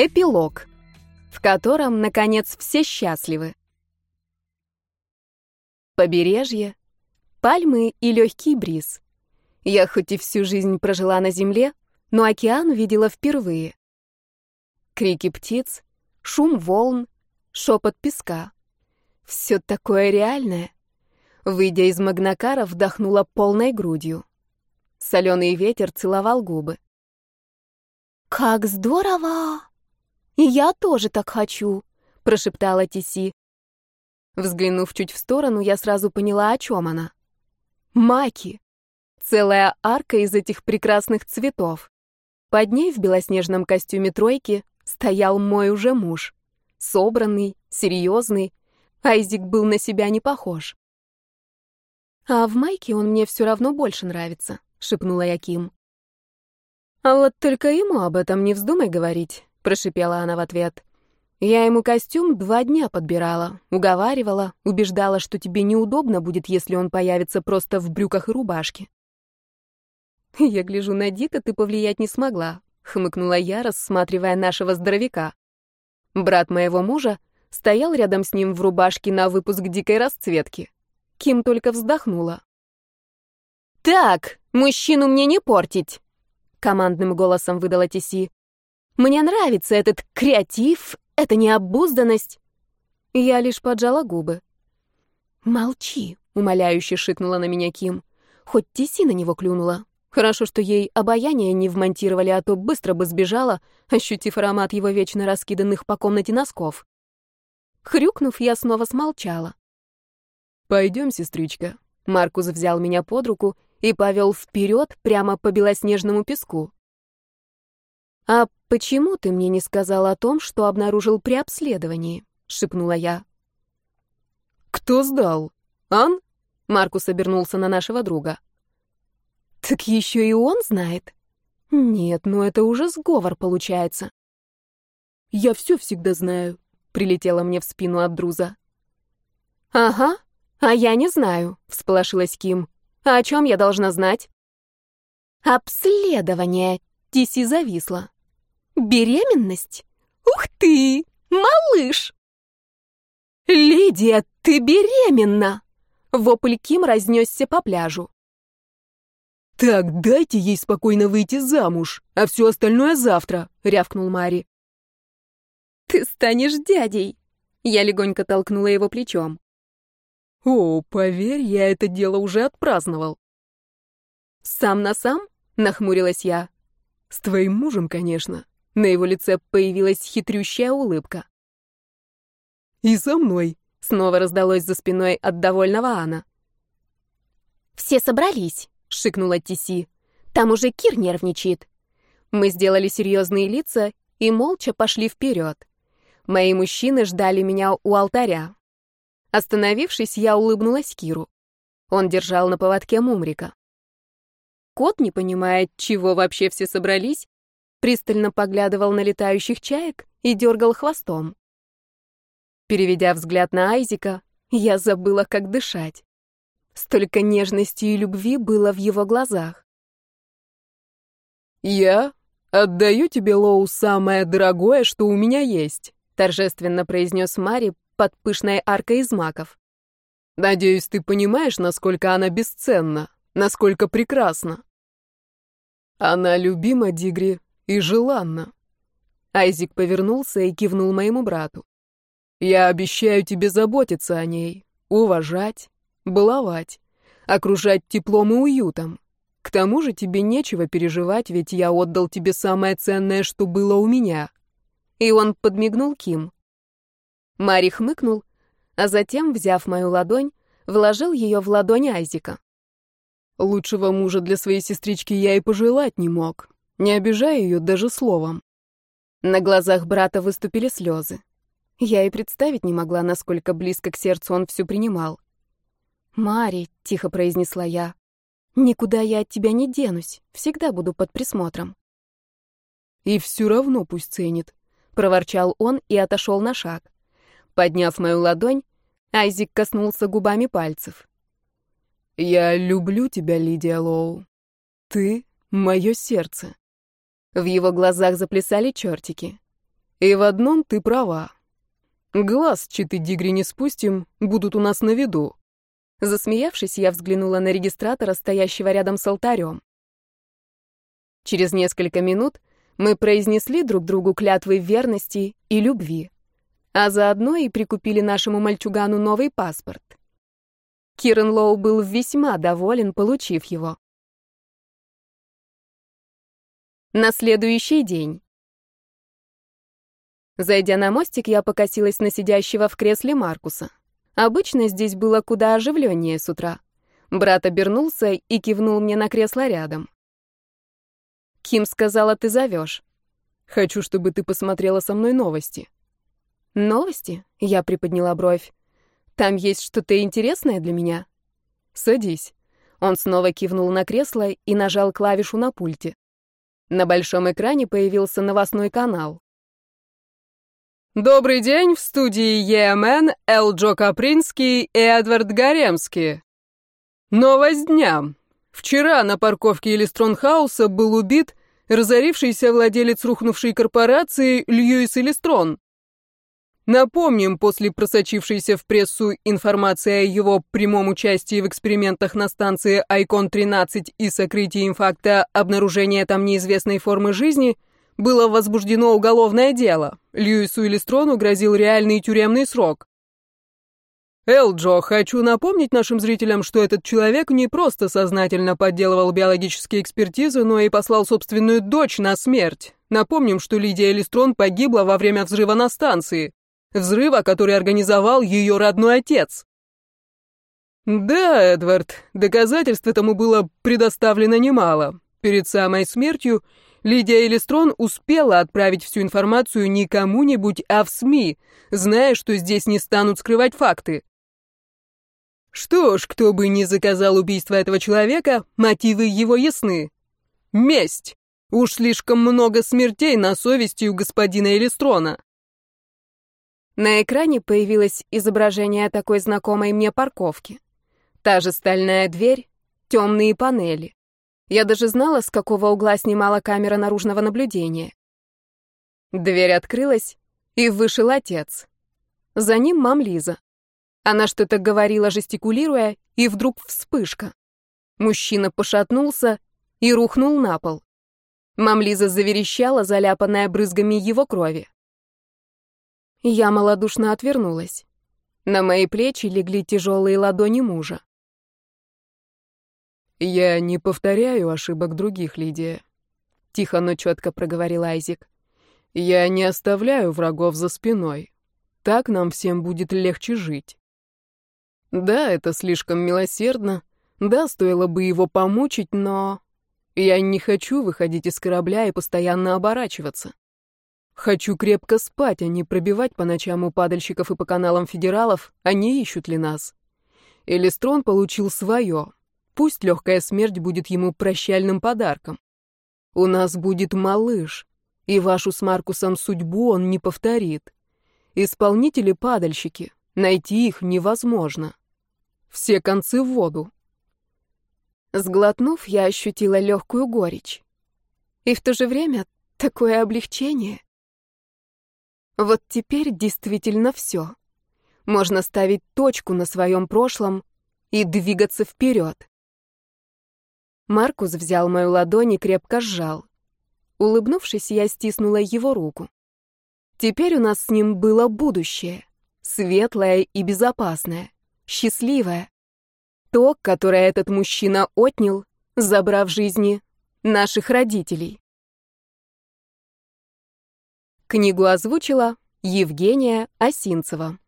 Эпилог, в котором, наконец, все счастливы. Побережье, пальмы и легкий бриз. Я хоть и всю жизнь прожила на земле, но океан видела впервые. Крики птиц, шум волн, шепот песка. Все такое реальное. Выйдя из Магнакара, вдохнула полной грудью. Соленый ветер целовал губы. «Как здорово!» «И я тоже так хочу», — прошептала Тиси. Взглянув чуть в сторону, я сразу поняла, о чем она. Маки. Целая арка из этих прекрасных цветов. Под ней в белоснежном костюме тройки стоял мой уже муж. Собранный, серьезный. Айзик был на себя не похож. «А в майке он мне все равно больше нравится», — шепнула я Ким. «А вот только ему об этом не вздумай говорить прошипела она в ответ. Я ему костюм два дня подбирала, уговаривала, убеждала, что тебе неудобно будет, если он появится просто в брюках и рубашке. Я гляжу на Дика, ты повлиять не смогла, хмыкнула я, рассматривая нашего здоровяка. Брат моего мужа стоял рядом с ним в рубашке на выпуск дикой расцветки. Ким только вздохнула. «Так, мужчину мне не портить!» Командным голосом выдала Тиси. Мне нравится этот креатив, эта необузданность. Я лишь поджала губы. «Молчи», — умоляюще шикнула на меня Ким. Хоть Тиси на него клюнула. Хорошо, что ей обаяние не вмонтировали, а то быстро бы сбежала, ощутив аромат его вечно раскиданных по комнате носков. Хрюкнув, я снова смолчала. «Пойдем, сестричка». Маркус взял меня под руку и повел вперед прямо по белоснежному песку. «А почему ты мне не сказал о том, что обнаружил при обследовании?» — шепнула я. «Кто сдал? Ан?» — Маркус обернулся на нашего друга. «Так еще и он знает?» «Нет, ну это уже сговор получается». «Я все всегда знаю», — прилетела мне в спину от Друза. «Ага, а я не знаю», — всполошилась Ким. «А о чем я должна знать?» «Обследование», — Тиси зависла. Беременность? Ух ты! Малыш! Лидия, ты беременна! Вопль Ким разнесся по пляжу. «Так, дайте ей спокойно выйти замуж, а все остальное завтра», — рявкнул Мари. «Ты станешь дядей!» Я легонько толкнула его плечом. «О, поверь, я это дело уже отпраздновал». «Сам на сам?» — нахмурилась я. «С твоим мужем, конечно. На его лице появилась хитрющая улыбка. «И со мной», — снова раздалось за спиной от довольного Анна. «Все собрались», — шикнула Тиси. «Там уже Кир нервничает». Мы сделали серьезные лица и молча пошли вперед. Мои мужчины ждали меня у алтаря. Остановившись, я улыбнулась Киру. Он держал на поводке Мумрика. Кот, не понимая, чего вообще все собрались, пристально поглядывал на летающих чаек и дергал хвостом. Переведя взгляд на Айзика, я забыла, как дышать. Столько нежности и любви было в его глазах. «Я отдаю тебе, Лоу, самое дорогое, что у меня есть», торжественно произнес Мари под пышной аркой из маков. «Надеюсь, ты понимаешь, насколько она бесценна, насколько прекрасна». Она любима, Дигри, и желанно. Айзик повернулся и кивнул моему брату. Я обещаю тебе заботиться о ней, уважать, баловать, окружать теплом и уютом. К тому же тебе нечего переживать, ведь я отдал тебе самое ценное, что было у меня. И он подмигнул Ким. Мари хмыкнул, а затем, взяв мою ладонь, вложил ее в ладонь Айзика. Лучшего мужа для своей сестрички я и пожелать не мог не обижая ее даже словом. На глазах брата выступили слезы. Я и представить не могла, насколько близко к сердцу он все принимал. «Мари», — тихо произнесла я, — «никуда я от тебя не денусь, всегда буду под присмотром». «И все равно пусть ценит», — проворчал он и отошел на шаг. Подняв мою ладонь, Айзик коснулся губами пальцев. «Я люблю тебя, Лидия Лоу. Ты — мое сердце». В его глазах заплясали чертики. И в одном ты права. Глаз читы дигри не спустим, будут у нас на виду. Засмеявшись, я взглянула на регистратора, стоящего рядом с алтарем. Через несколько минут мы произнесли друг другу клятвы верности и любви, а заодно и прикупили нашему мальчугану новый паспорт. Кирен Лоу был весьма доволен, получив его. На следующий день. Зайдя на мостик, я покосилась на сидящего в кресле Маркуса. Обычно здесь было куда оживленнее с утра. Брат обернулся и кивнул мне на кресло рядом. Ким сказала, ты зовешь. Хочу, чтобы ты посмотрела со мной новости. Новости? Я приподняла бровь. Там есть что-то интересное для меня? Садись. Он снова кивнул на кресло и нажал клавишу на пульте. На большом экране появился новостной канал. Добрый день, в студии ЕМН Элджо Капринский и Эдвард Гаремский. Новость дня. Вчера на парковке Элистронхауса был убит разорившийся владелец рухнувшей корпорации Льюис Элистрон. Напомним, после просочившейся в прессу информации о его прямом участии в экспериментах на станции Айкон-13 и сокрытии факта обнаружения там неизвестной формы жизни – было возбуждено уголовное дело. Льюису Элистрону грозил реальный тюремный срок. Элджо, хочу напомнить нашим зрителям, что этот человек не просто сознательно подделывал биологические экспертизы, но и послал собственную дочь на смерть. Напомним, что Лидия Элистрон погибла во время взрыва на станции. Взрыва, который организовал ее родной отец. Да, Эдвард, доказательств этому было предоставлено немало. Перед самой смертью Лидия Элистрон успела отправить всю информацию не кому-нибудь, а в СМИ, зная, что здесь не станут скрывать факты. Что ж, кто бы ни заказал убийство этого человека, мотивы его ясны. Месть. Уж слишком много смертей на совести у господина Элистрона. На экране появилось изображение такой знакомой мне парковки. Та же стальная дверь, темные панели. Я даже знала, с какого угла снимала камера наружного наблюдения. Дверь открылась, и вышел отец. За ним мам Лиза. Она что-то говорила, жестикулируя, и вдруг вспышка. Мужчина пошатнулся и рухнул на пол. Мам Лиза заверещала, заляпанная брызгами его крови. Я малодушно отвернулась. На мои плечи легли тяжелые ладони мужа. «Я не повторяю ошибок других, Лидия», — тихо, но четко проговорил Айзик. «Я не оставляю врагов за спиной. Так нам всем будет легче жить. Да, это слишком милосердно, да, стоило бы его помучить, но... Я не хочу выходить из корабля и постоянно оборачиваться. Хочу крепко спать, а не пробивать по ночам у падальщиков и по каналам федералов, они ищут ли нас. Элистрон получил свое, Пусть легкая смерть будет ему прощальным подарком. У нас будет малыш, и вашу с Маркусом судьбу он не повторит. Исполнители-падальщики, найти их невозможно. Все концы в воду. Сглотнув, я ощутила легкую горечь. И в то же время такое облегчение. Вот теперь действительно все. Можно ставить точку на своем прошлом и двигаться вперед. Маркус взял мою ладонь и крепко сжал. Улыбнувшись, я стиснула его руку. Теперь у нас с ним было будущее. Светлое и безопасное. Счастливое. То, которое этот мужчина отнял, забрав жизни наших родителей. Книгу озвучила Евгения Осинцева.